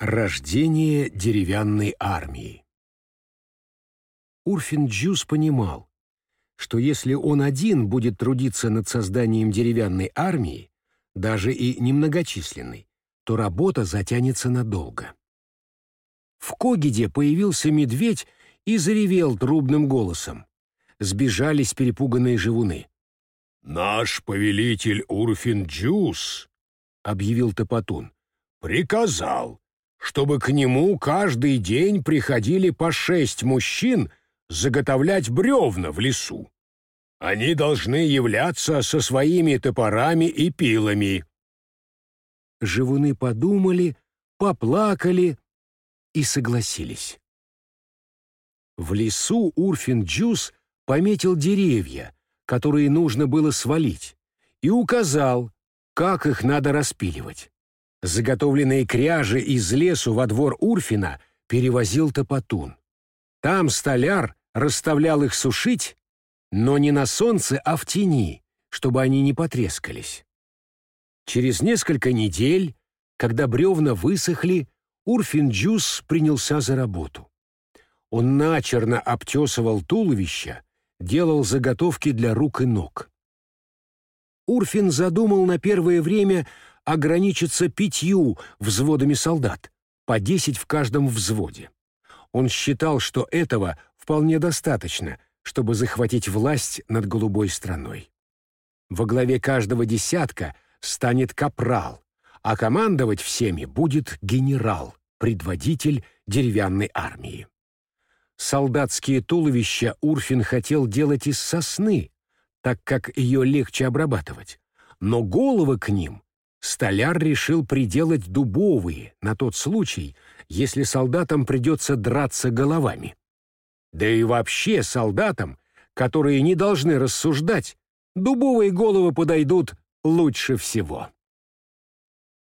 Рождение деревянной армии Урфин Джус понимал, что если он один будет трудиться над созданием деревянной армии, даже и немногочисленной, то работа затянется надолго. В Когиде появился медведь и заревел трубным голосом. Сбежались перепуганные жевуны. «Наш повелитель Урфин Джус», — объявил Топотун, — «приказал, чтобы к нему каждый день приходили по шесть мужчин заготовлять бревна в лесу. Они должны являться со своими топорами и пилами. Живуны подумали, поплакали и согласились. В лесу Урфин Джус пометил деревья, которые нужно было свалить, и указал, как их надо распиливать. Заготовленные кряжи из лесу во двор Урфина перевозил Топотун. Там столяр расставлял их сушить, но не на солнце, а в тени, чтобы они не потрескались. Через несколько недель, когда бревна высохли, Урфин Джус принялся за работу. Он начерно обтесывал туловище, делал заготовки для рук и ног. Урфин задумал на первое время ограничиться пятью взводами солдат, по десять в каждом взводе. Он считал, что этого вполне достаточно, чтобы захватить власть над голубой страной. Во главе каждого десятка станет капрал, а командовать всеми будет генерал, предводитель деревянной армии. Солдатские туловища Урфин хотел делать из сосны, так как ее легче обрабатывать, но головы к ним Столяр решил приделать дубовые на тот случай, если солдатам придется драться головами. Да и вообще солдатам, которые не должны рассуждать, дубовые головы подойдут лучше всего.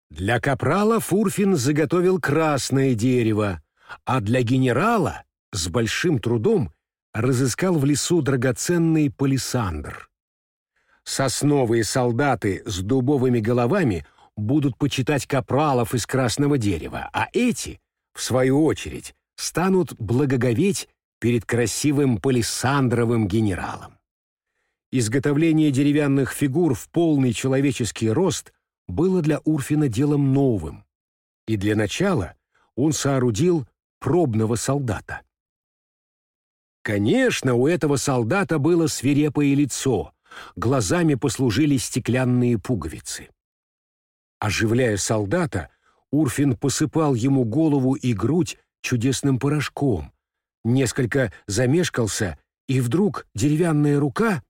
Для капрала Фурфин заготовил красное дерево, а для генерала с большим трудом разыскал в лесу драгоценный палисандр. Сосновые солдаты с дубовыми головами будут почитать капралов из красного дерева, а эти, в свою очередь, станут благоговеть перед красивым палисандровым генералом. Изготовление деревянных фигур в полный человеческий рост было для Урфина делом новым, и для начала он соорудил пробного солдата. Конечно, у этого солдата было свирепое лицо, глазами послужили стеклянные пуговицы. Оживляя солдата, Урфин посыпал ему голову и грудь чудесным порошком, несколько замешкался, и вдруг деревянная рука,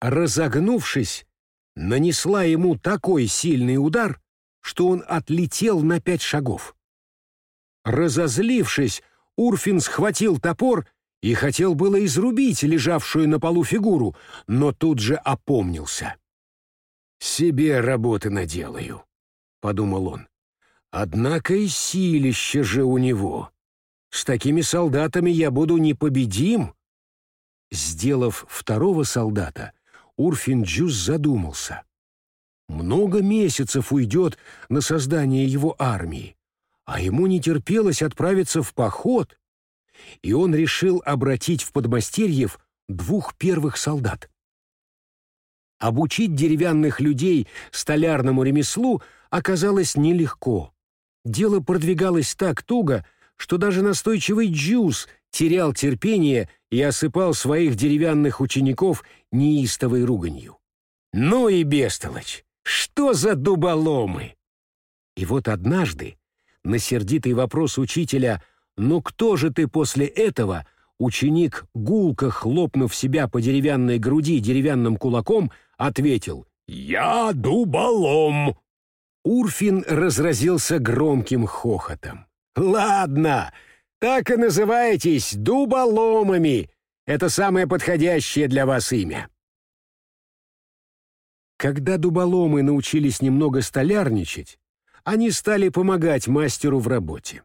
разогнувшись, нанесла ему такой сильный удар, что он отлетел на пять шагов. Разозлившись, Урфин схватил топор и хотел было изрубить лежавшую на полу фигуру, но тут же опомнился. «Себе работы наделаю», — подумал он. «Однако и силище же у него. С такими солдатами я буду непобедим». Сделав второго солдата, Урфин Джуз задумался. Много месяцев уйдет на создание его армии, а ему не терпелось отправиться в поход, и он решил обратить в подмастерьев двух первых солдат. Обучить деревянных людей столярному ремеслу оказалось нелегко. Дело продвигалось так туго, что даже настойчивый Джуз терял терпение и осыпал своих деревянных учеников неистовой руганью. «Ну и бестолочь! Что за дуболомы!» И вот однажды, на сердитый вопрос учителя – «Ну кто же ты после этого?» Ученик, гулко хлопнув себя по деревянной груди деревянным кулаком, ответил «Я дуболом!» Урфин разразился громким хохотом. «Ладно, так и называйтесь дуболомами. Это самое подходящее для вас имя». Когда дуболомы научились немного столярничать, они стали помогать мастеру в работе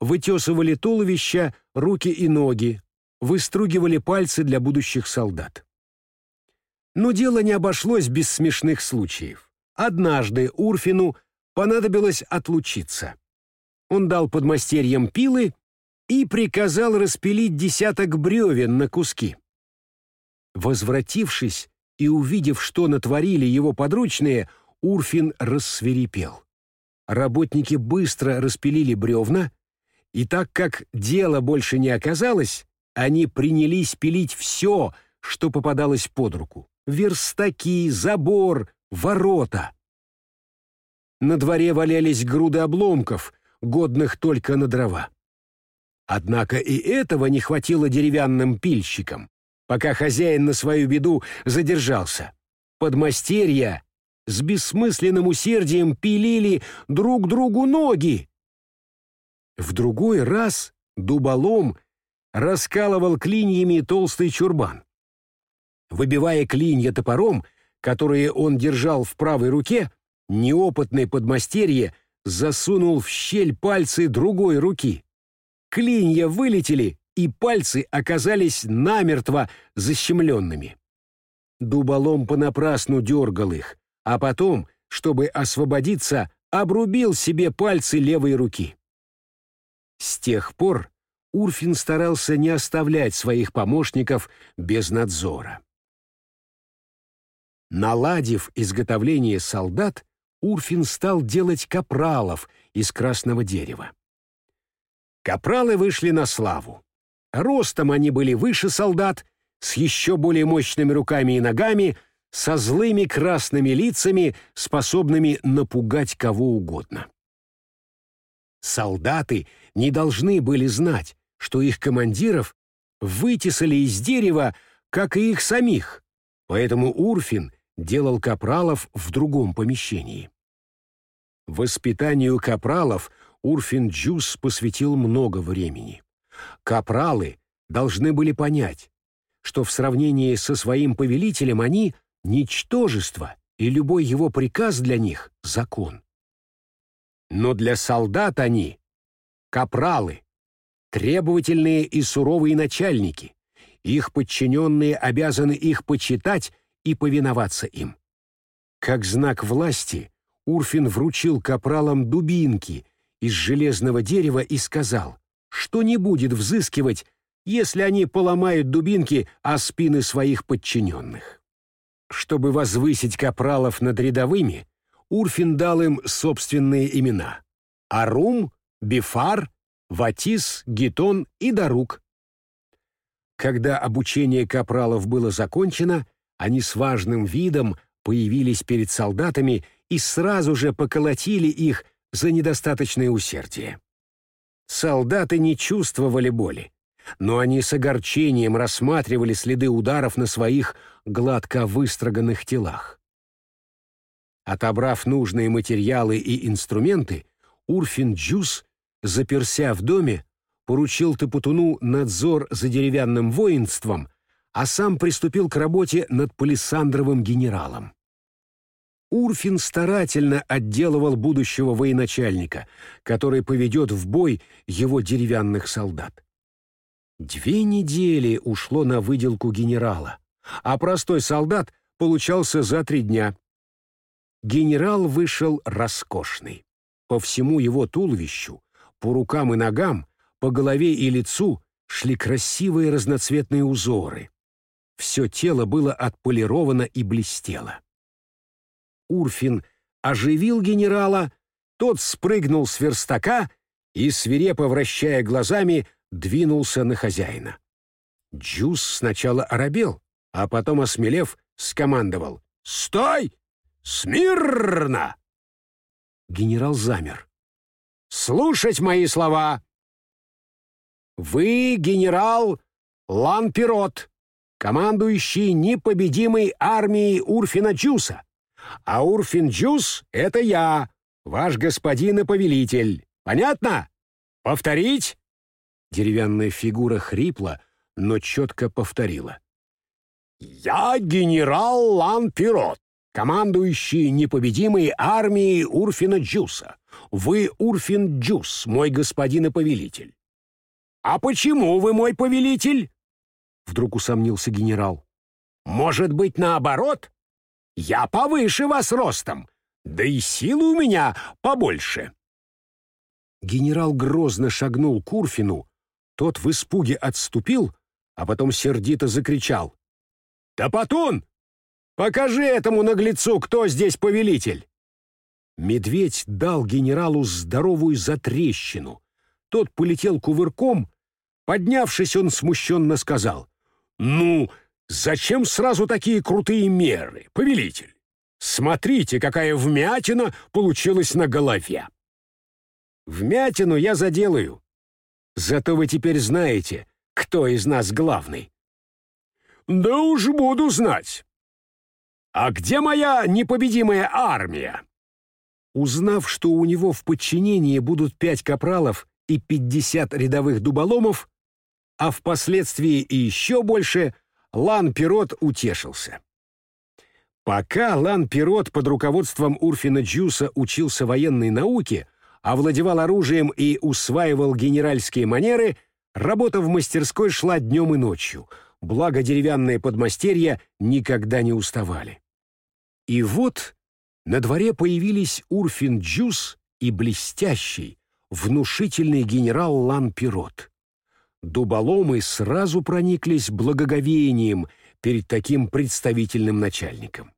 вытесывали туловища, руки и ноги, выстругивали пальцы для будущих солдат. Но дело не обошлось без смешных случаев. Однажды Урфину понадобилось отлучиться. Он дал подмастерьям пилы и приказал распилить десяток бревен на куски. Возвратившись и увидев, что натворили его подручные, Урфин рассверепел. Работники быстро распилили бревна, и так как дело больше не оказалось, они принялись пилить все, что попадалось под руку. Верстаки, забор, ворота. На дворе валялись груды обломков, годных только на дрова. Однако и этого не хватило деревянным пильщикам, пока хозяин на свою беду задержался. Подмастерья с бессмысленным усердием пилили друг другу ноги. В другой раз дуболом раскалывал клиньями толстый чурбан. Выбивая клинья топором, которые он держал в правой руке, неопытный подмастерье засунул в щель пальцы другой руки. Клинья вылетели, и пальцы оказались намертво защемленными. Дуболом понапрасну дергал их, а потом, чтобы освободиться, обрубил себе пальцы левой руки. С тех пор Урфин старался не оставлять своих помощников без надзора. Наладив изготовление солдат, Урфин стал делать капралов из красного дерева. Капралы вышли на славу. Ростом они были выше солдат, с еще более мощными руками и ногами, со злыми красными лицами, способными напугать кого угодно. Солдаты не должны были знать, что их командиров вытесали из дерева, как и их самих, поэтому Урфин делал капралов в другом помещении. Воспитанию капралов Урфин Джус посвятил много времени. Капралы должны были понять, что в сравнении со своим повелителем они — ничтожество, и любой его приказ для них — закон. Но для солдат они — капралы, требовательные и суровые начальники. Их подчиненные обязаны их почитать и повиноваться им. Как знак власти Урфин вручил капралам дубинки из железного дерева и сказал, что не будет взыскивать, если они поломают дубинки о спины своих подчиненных. Чтобы возвысить капралов над рядовыми, Урфин дал им собственные имена — Арум, Бифар, Ватис, Гетон и Дарук. Когда обучение капралов было закончено, они с важным видом появились перед солдатами и сразу же поколотили их за недостаточное усердие. Солдаты не чувствовали боли, но они с огорчением рассматривали следы ударов на своих гладко выстроганных телах. Отобрав нужные материалы и инструменты, Урфин Джус, заперся в доме, поручил Тапутуну надзор за деревянным воинством, а сам приступил к работе над палисандровым генералом. Урфин старательно отделывал будущего военачальника, который поведет в бой его деревянных солдат. Две недели ушло на выделку генерала, а простой солдат получался за три дня. Генерал вышел роскошный. По всему его туловищу, по рукам и ногам, по голове и лицу шли красивые разноцветные узоры. Все тело было отполировано и блестело. Урфин оживил генерала, тот спрыгнул с верстака и, свирепо вращая глазами, двинулся на хозяина. Джус сначала оробел, а потом, осмелев, скомандовал «Стой! Смирно!» Генерал замер. «Слушать мои слова!» «Вы генерал Лан Пирот, командующий непобедимой армией Урфина Джуса. А Урфин Джус — это я, ваш господин и повелитель. Понятно? Повторить?» Деревянная фигура хрипла, но четко повторила. «Я генерал Ланпирот, командующий непобедимой армией Урфина Джуса. Вы Урфин Джус, мой господин и повелитель». «А почему вы мой повелитель?» Вдруг усомнился генерал. «Может быть, наоборот?» Я повыше вас ростом, да и силы у меня побольше». Генерал грозно шагнул к Урфину, тот в испуге отступил, а потом сердито закричал. «Топотун! Покажи этому наглецу, кто здесь повелитель!» Медведь дал генералу здоровую затрещину. Тот полетел кувырком. Поднявшись, он смущенно сказал. «Ну, зачем сразу такие крутые меры, повелитель? Смотрите, какая вмятина получилась на голове!» «Вмятину я заделаю. Зато вы теперь знаете, кто из нас главный». «Да уж буду знать. А где моя непобедимая армия?» Узнав, что у него в подчинении будут пять капралов и пятьдесят рядовых дуболомов, а впоследствии и еще больше, Лан Пирот утешился. Пока Лан Пирот под руководством Урфина Джуса учился военной науке, овладевал оружием и усваивал генеральские манеры, работа в мастерской шла днем и ночью, благо деревянные подмастерья никогда не уставали. И вот на дворе появились Урфин Джус и блестящий, внушительный генерал Лан Пирот. Дуболомы сразу прониклись благоговением перед таким представительным начальником.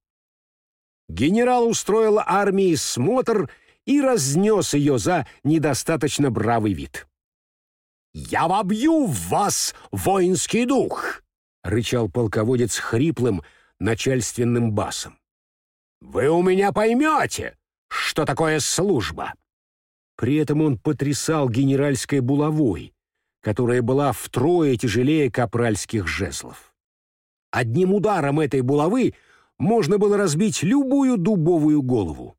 Генерал устроил армии смотр и разнес ее за недостаточно бравый вид. «Я вобью в вас воинский дух!» — рычал полководец хриплым начальственным басом. Вы у меня поймете, что такое служба!» При этом он потрясал генеральской булавой, которая была втрое тяжелее капральских жезлов. Одним ударом этой булавы можно было разбить любую дубовую голову.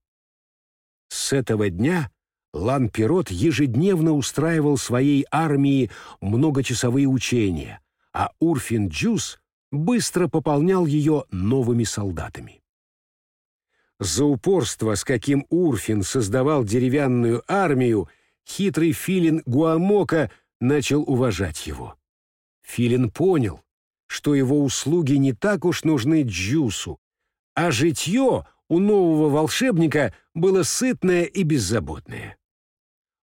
С этого дня Лан-Пирот ежедневно устраивал своей армии многочасовые учения, а Урфин-Джус быстро пополнял ее новыми солдатами. За упорство, с каким Урфин создавал деревянную армию, хитрый филин Гуамока начал уважать его. Филин понял, что его услуги не так уж нужны Джусу, а житье у нового волшебника было сытное и беззаботное.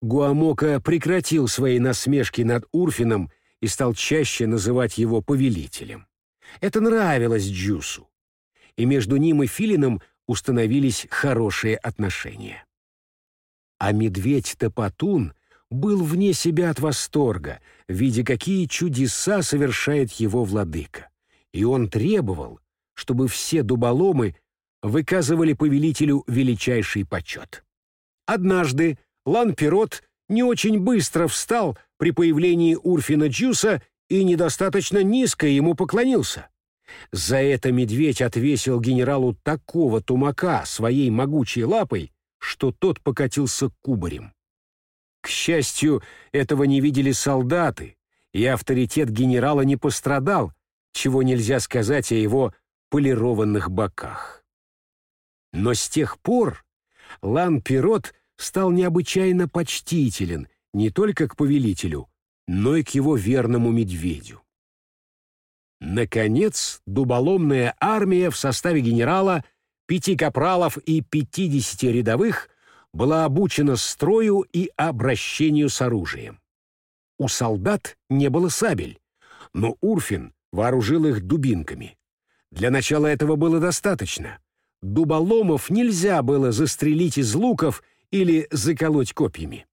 Гуамока прекратил свои насмешки над Урфином и стал чаще называть его повелителем. Это нравилось Джусу. И между ним и Филином установились хорошие отношения. А медведь-топотун был вне себя от восторга, видя, какие чудеса совершает его владыка. И он требовал, чтобы все дуболомы выказывали повелителю величайший почет. Однажды Лан-Пирот не очень быстро встал при появлении Урфина Джуса и недостаточно низко ему поклонился. За это медведь отвесил генералу такого тумака своей могучей лапой, что тот покатился кубарем. К счастью, этого не видели солдаты, и авторитет генерала не пострадал, чего нельзя сказать о его полированных боках. Но с тех пор Лан-Пирот стал необычайно почтителен не только к повелителю, но и к его верному медведю. Наконец, дуболомная армия в составе генерала, пяти капралов и пятидесяти рядовых была обучена строю и обращению с оружием. У солдат не было сабель, но Урфин вооружил их дубинками. Для начала этого было достаточно. Дуболомов нельзя было застрелить из луков или заколоть копьями.